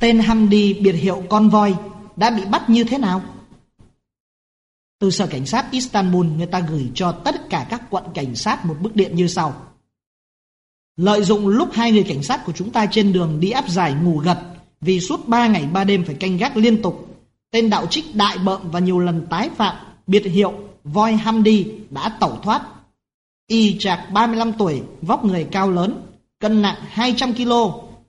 Tên Hamdi biệt hiệu con voi đã bị bắt như thế nào? Từ sở cảnh sát Istanbul người ta gửi cho tất cả các quận cảnh sát một bức điện như sau. Lợi dụng lúc hai người cảnh sát của chúng ta trên đường đi áp giải ngủ gật vì suốt ba ngày ba đêm phải canh gác liên tục. Tên đạo trích đại bợm và nhiều lần tái phạm biệt hiệu voi Hamdi đã tẩu thoát. Y trạc 35 tuổi, vóc người cao lớn, cân nặng 200 kg,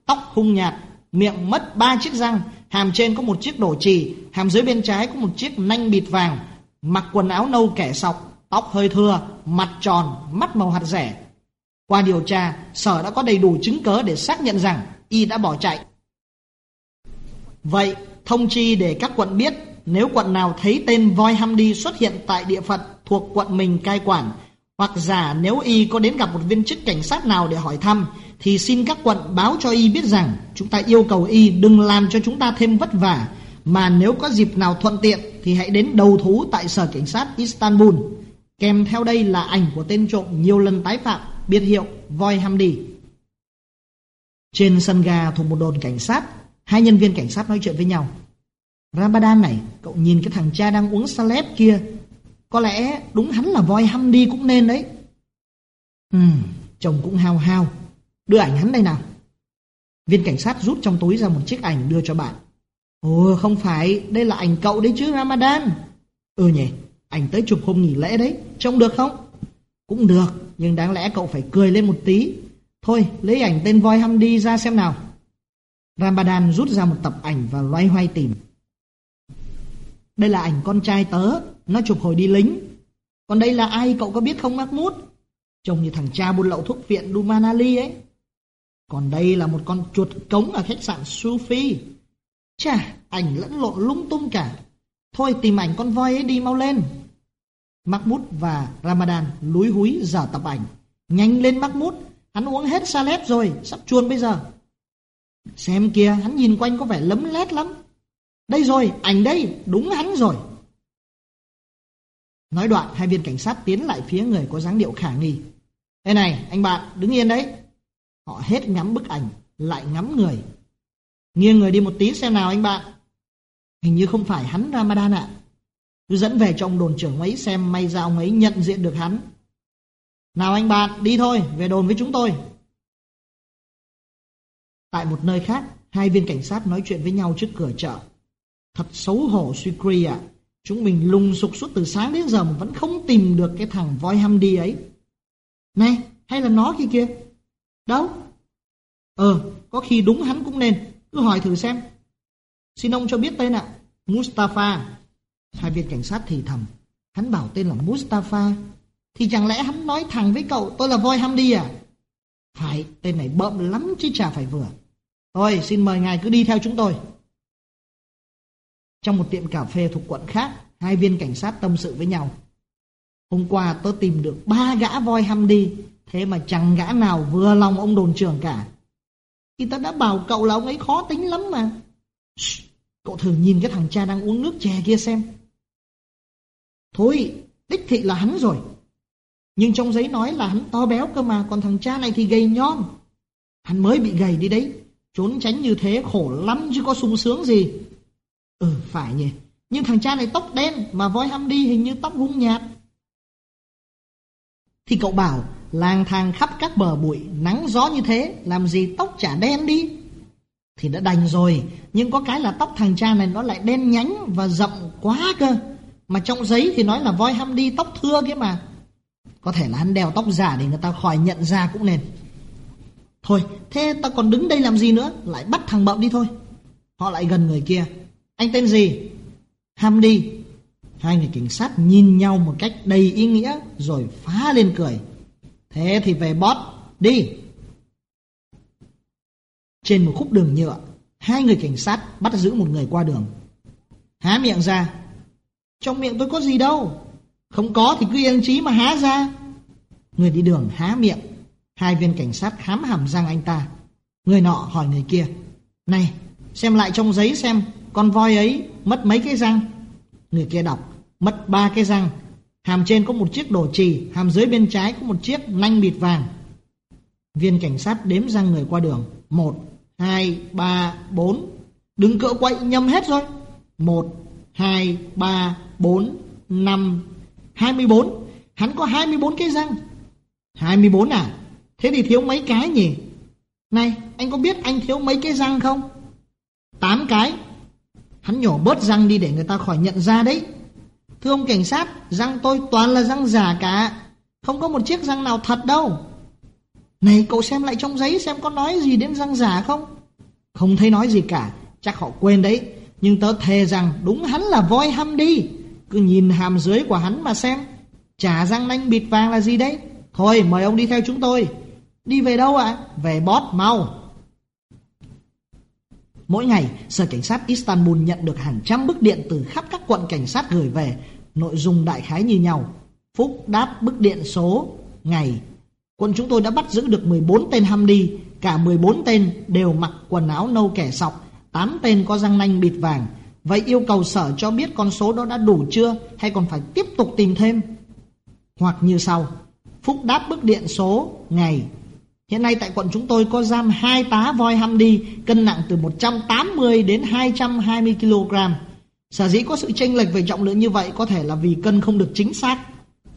tóc hung nhạt, miệng mất ba chiếc răng, hàm trên có một chiếc đổ trì, hàm dưới bên trái có một chiếc nanh bịt vàng, mặc quần áo nâu kẻ sọc, tóc hơi thưa, mặt tròn, mắt màu hạt rẻ. Qua điều tra, sở đã có đầy đủ chứng cớ để xác nhận rằng y đã bỏ chạy. Vậy, thông chi để các quận biết nếu quận nào thấy tên voi Hamdi xuất hiện tại địa phận thuộc quận mình cai quản, hoặc giả nếu y có đến gặp một viên chức cảnh sát nào để hỏi thăm, thì xin các quận báo cho y biết rằng chúng ta yêu cầu y đừng làm cho chúng ta thêm vất vả, mà nếu có dịp nào thuận tiện thì hãy đến đầu thú tại sở cảnh sát Istanbul. Kèm theo đây là ảnh của tên trộm nhiều lần tái phạm, biệt hiệu voi Hamdi. Trên sân ga thuộc một đồn cảnh sát, hai nhân viên cảnh sát nói chuyện với nhau. Ramadan này, cậu nhìn cái thằng cha đang uống salep kia, có lẽ đúng hắn là voi Hamdi cũng nên đấy. Ừ, chồng cũng hao hao, Đưa ảnh hắn đây nào. Viên cảnh sát rút trong túi ra một chiếc ảnh đưa cho bạn. Ồ không phải, đây là ảnh cậu đấy chứ Ramadan. Ừ nhỉ, ảnh tới chụp hôm nghỉ lễ đấy, trông được không? Cũng được, nhưng đáng lẽ cậu phải cười lên một tí. Thôi, lấy ảnh tên voi Hamdi ra xem nào. Ramadan rút ra một tập ảnh và loay hoay tìm. Đây là ảnh con trai tớ, nó chụp hồi đi lính. Còn đây là ai cậu có biết không Mahmoud? Trông như thằng cha buôn lậu thuốc viện Dumanali ấy. Còn đây là một con chuột cống ở khách sạn Sufi. Chà, ảnh lẫn lộn lung tung cả. Thôi tìm ảnh con voi ấy đi mau lên. Mahmoud và Ramadan lúi húi giờ tập ảnh. Nhanh lên Mahmoud, hắn uống hết salad rồi, sắp chuồn bây giờ. Xem kìa, hắn nhìn quanh có vẻ lấm lét lắm. Đây rồi, ảnh đây, đúng hắn rồi. Nói đoạn, hai viên cảnh sát tiến lại phía người có dáng điệu khả nghi. Ê này, anh bạn, đứng yên đấy. Họ hết ngắm bức ảnh, lại ngắm người. Nghiêng người đi một tí xem nào anh bạn. Hình như không phải hắn Ramadan ạ. Cứ dẫn về cho ông đồn trưởng ấy xem may ra ông ấy nhận diện được hắn. Nào anh bạn, đi thôi, về đồn với chúng tôi. Tại một nơi khác, hai viên cảnh sát nói chuyện với nhau trước cửa chợ. Thật xấu hổ Sucri ạ. Chúng mình lùng sục suốt từ sáng đến giờ mà vẫn không tìm được cái thằng voi Hamdi ấy. Này, hay là nó kia kia? Đâu? Ờ, có khi đúng hắn cũng nên. Cứ hỏi thử xem. Xin ông cho biết tên ạ. Mustafa. Hai viên cảnh sát thì thầm. Hắn bảo tên là Mustafa. Thì chẳng lẽ hắn nói thẳng với cậu tôi là voi Hamdi à? Phải, tên này bợm lắm chứ chả phải vừa. Thôi, xin mời ngài cứ đi theo chúng tôi. Trong một tiệm cà phê thuộc quận khác, hai viên cảnh sát tâm sự với nhau. Hôm qua tớ tìm được ba gã voi Hamdi Thế mà chẳng gã nào vừa lòng ông đồn trưởng cả. Thì ta đã bảo cậu là ông ấy khó tính lắm mà. Shh, cậu thử nhìn cái thằng cha đang uống nước chè kia xem. Thôi, đích thị là hắn rồi. Nhưng trong giấy nói là hắn to béo cơ mà, còn thằng cha này thì gầy nhom. Hắn mới bị gầy đi đấy, trốn tránh như thế khổ lắm chứ có sung sướng gì. Ừ, phải nhỉ. Nhưng thằng cha này tóc đen, mà voi ham đi hình như tóc hung nhạt. Thì cậu bảo lang thang khắp các bờ bụi, nắng gió như thế, làm gì tóc chả đen đi. Thì đã đành rồi, nhưng có cái là tóc thằng cha này nó lại đen nhánh và rộng quá cơ. Mà trong giấy thì nói là voi ham đi tóc thưa kia mà. Có thể là hắn đeo tóc giả để người ta khỏi nhận ra cũng nên. Thôi, thế ta còn đứng đây làm gì nữa, lại bắt thằng bậm đi thôi. Họ lại gần người kia. Anh tên gì? Ham đi. Hai người cảnh sát nhìn nhau một cách đầy ý nghĩa rồi phá lên cười. Thế thì về bót, đi. Trên một khúc đường nhựa, Hai người cảnh sát bắt giữ một người qua đường. Há miệng ra. Trong miệng tôi có gì đâu. Không có thì cứ yên trí mà há ra. Người đi đường há miệng. Hai viên cảnh sát khám hàm răng anh ta. Người nọ hỏi người kia. Này, xem lại trong giấy xem con voi ấy mất mấy cái răng. Người kia đọc. Mất ba cái răng. Hàm trên có một chiếc đồ trì, hàm dưới bên trái có một chiếc nanh bịt vàng. Viên cảnh sát đếm răng người qua đường. Một, hai, ba, bốn. Đừng cỡ quậy nhầm hết rồi. Một, hai, ba, bốn, năm, hai mươi bốn. Hắn có hai mươi bốn cái răng. Hai mươi bốn à? Thế thì thiếu mấy cái nhỉ? Này, anh có biết anh thiếu mấy cái răng không? Tám cái. Hắn nhổ bớt răng đi để người ta khỏi nhận ra đấy. Thưa ông cảnh sát, răng tôi toàn là răng giả cả. Không có một chiếc răng nào thật đâu. Này cậu xem lại trong giấy xem có nói gì đến răng giả không? Không thấy nói gì cả, chắc họ quên đấy. Nhưng tớ thề rằng đúng hắn là voi hăm đi. Cứ nhìn hàm dưới của hắn mà xem. Chả răng nanh bịt vàng là gì đấy? Thôi mời ông đi theo chúng tôi. Đi về đâu ạ? Về bót mau. Mỗi ngày, Sở Cảnh sát Istanbul nhận được hàng trăm bức điện từ khắp các quận cảnh sát gửi về, nội dung đại khái như nhau. Phúc đáp bức điện số, ngày. Quân chúng tôi đã bắt giữ được 14 tên Hamdi, cả 14 tên đều mặc quần áo nâu kẻ sọc, 8 tên có răng nanh bịt vàng. Vậy yêu cầu sở cho biết con số đó đã đủ chưa hay còn phải tiếp tục tìm thêm? Hoặc như sau, Phúc đáp bức điện số, ngày. Hiện nay tại quận chúng tôi có giam hai tá voi Hamdi cân nặng từ 180 đến 220 kg. Sở dĩ có sự chênh lệch về trọng lượng như vậy có thể là vì cân không được chính xác.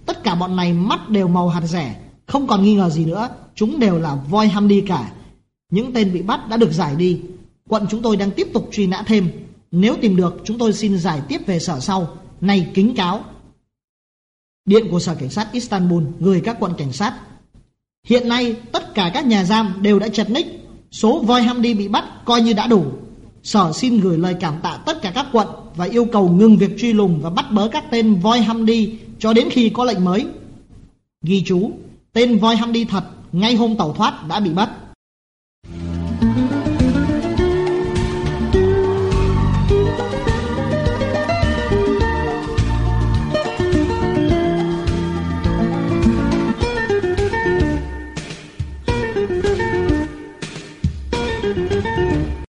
Tất cả bọn này mắt đều màu hạt rẻ, không còn nghi ngờ gì nữa, chúng đều là voi Hamdi cả. Những tên bị bắt đã được giải đi. Quận chúng tôi đang tiếp tục truy nã thêm. Nếu tìm được, chúng tôi xin giải tiếp về sở sau. Này kính cáo. Điện của Sở Cảnh sát Istanbul gửi các quận cảnh sát Hiện nay tất cả các nhà giam đều đã chật ních, số voi Hamdi bị bắt coi như đã đủ. Sở xin gửi lời cảm tạ tất cả các quận và yêu cầu ngừng việc truy lùng và bắt bớ các tên voi Hamdi cho đến khi có lệnh mới. Ghi chú, tên voi Hamdi thật ngay hôm tàu thoát đã bị bắt.